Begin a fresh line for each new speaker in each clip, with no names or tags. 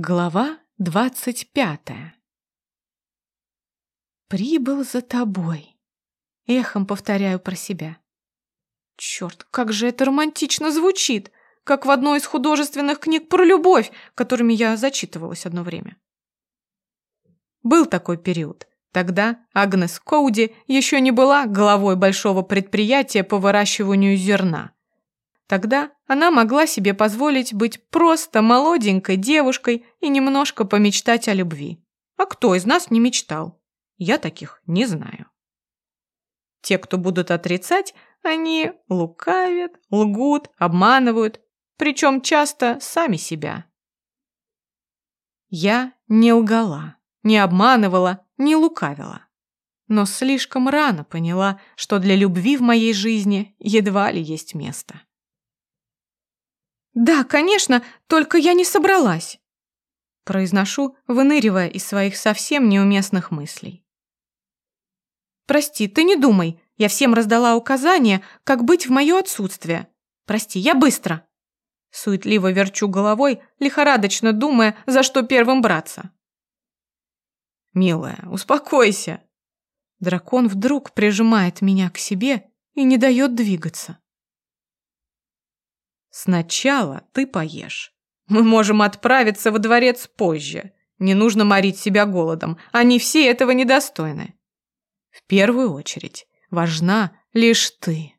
Глава двадцать пятая «Прибыл за тобой», — эхом повторяю про себя. Черт, как же это романтично звучит, как в одной из художественных книг про любовь, которыми я зачитывалась одно время. Был такой период. Тогда Агнес Коуди еще не была главой большого предприятия по выращиванию зерна. Тогда она могла себе позволить быть просто молоденькой девушкой и немножко помечтать о любви. А кто из нас не мечтал? Я таких не знаю. Те, кто будут отрицать, они лукавят, лгут, обманывают, причем часто сами себя. Я не лгала, не обманывала, не лукавила. Но слишком рано поняла, что для любви в моей жизни едва ли есть место. «Да, конечно, только я не собралась», – произношу, выныривая из своих совсем неуместных мыслей. «Прости, ты не думай, я всем раздала указания, как быть в мое отсутствие. Прости, я быстро». Суетливо верчу головой, лихорадочно думая, за что первым браться. «Милая, успокойся!» Дракон вдруг прижимает меня к себе и не дает двигаться. Сначала ты поешь. Мы можем отправиться во дворец позже. Не нужно морить себя голодом. Они все этого недостойны. В первую очередь важна лишь ты.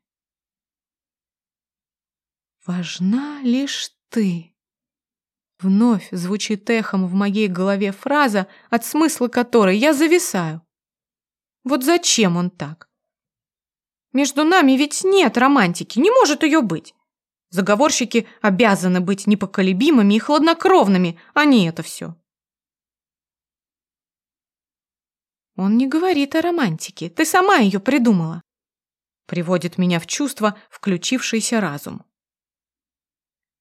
Важна лишь ты. Вновь звучит эхом в моей голове фраза, от смысла которой я зависаю. Вот зачем он так? Между нами ведь нет романтики, не может ее быть. Заговорщики обязаны быть непоколебимыми и хладнокровными, а не это все. Он не говорит о романтике, ты сама ее придумала. Приводит меня в чувство включившийся разум.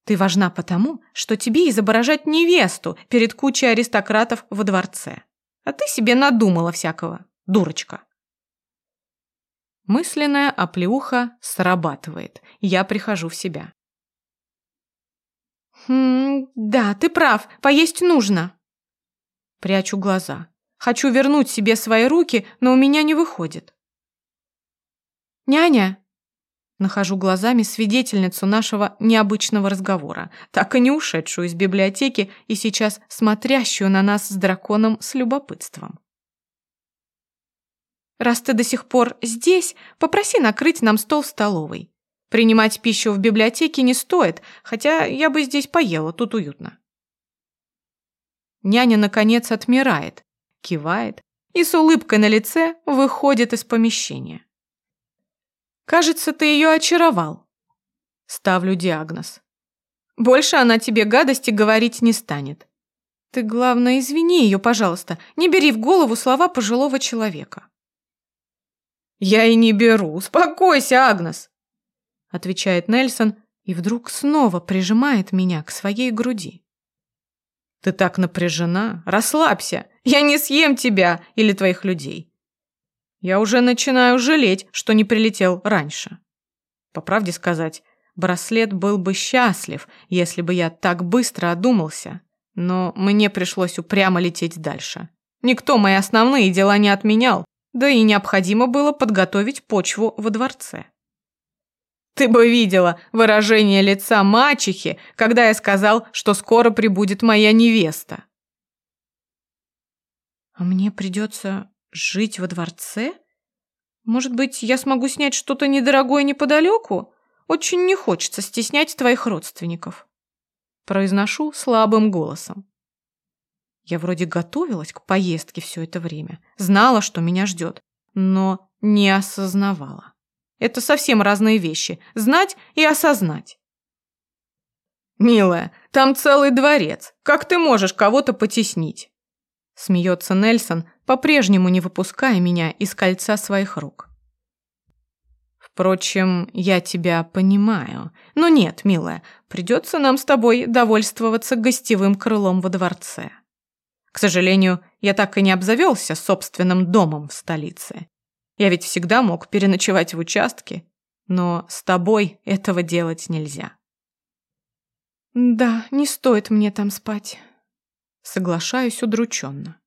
Ты важна потому, что тебе изображать невесту перед кучей аристократов во дворце. А ты себе надумала всякого, дурочка. Мысленная оплеуха срабатывает. Я прихожу в себя. «Хм, да, ты прав, поесть нужно». Прячу глаза. Хочу вернуть себе свои руки, но у меня не выходит. «Няня!» Нахожу глазами свидетельницу нашего необычного разговора, так и не ушедшую из библиотеки и сейчас смотрящую на нас с драконом с любопытством. «Раз ты до сих пор здесь, попроси накрыть нам стол в столовой. Принимать пищу в библиотеке не стоит, хотя я бы здесь поела, тут уютно. Няня, наконец, отмирает, кивает и с улыбкой на лице выходит из помещения. «Кажется, ты ее очаровал». Ставлю диагноз. «Больше она тебе гадости говорить не станет. Ты, главное, извини ее, пожалуйста, не бери в голову слова пожилого человека». «Я и не беру. Успокойся, Агнес!» Отвечает Нельсон и вдруг снова прижимает меня к своей груди. Ты так напряжена, расслабься. Я не съем тебя или твоих людей. Я уже начинаю жалеть, что не прилетел раньше. По правде сказать, браслет был бы счастлив, если бы я так быстро одумался, но мне пришлось упрямо лететь дальше. Никто мои основные дела не отменял, да и необходимо было подготовить почву во дворце. Ты бы видела выражение лица мачехи, когда я сказал, что скоро прибудет моя невеста. А мне придется жить во дворце? Может быть, я смогу снять что-то недорогое неподалеку? Очень не хочется стеснять твоих родственников. Произношу слабым голосом. Я вроде готовилась к поездке все это время, знала, что меня ждет, но не осознавала. Это совсем разные вещи – знать и осознать. «Милая, там целый дворец. Как ты можешь кого-то потеснить?» Смеется Нельсон, по-прежнему не выпуская меня из кольца своих рук. Впрочем, я тебя понимаю. Но нет, милая, придется нам с тобой довольствоваться гостевым крылом во дворце. К сожалению, я так и не обзавелся собственным домом в столице. Я ведь всегда мог переночевать в участке, но с тобой этого делать нельзя. Да, не стоит мне там спать. Соглашаюсь удрученно.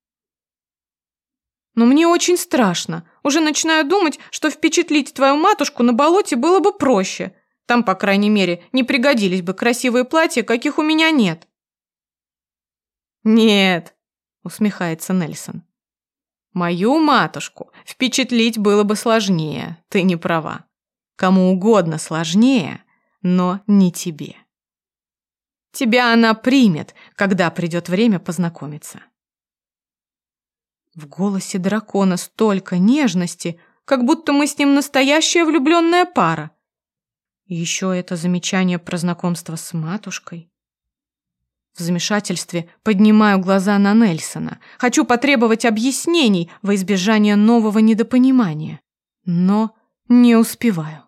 Но мне очень страшно. Уже начинаю думать, что впечатлить твою матушку на болоте было бы проще. Там, по крайней мере, не пригодились бы красивые платья, каких у меня нет. Нет, усмехается Нельсон. Мою матушку впечатлить было бы сложнее, ты не права. Кому угодно сложнее, но не тебе. Тебя она примет, когда придет время познакомиться. В голосе дракона столько нежности, как будто мы с ним настоящая влюбленная пара. Еще это замечание про знакомство с матушкой. В замешательстве поднимаю глаза на Нельсона. Хочу потребовать объяснений во избежание нового недопонимания. Но не успеваю.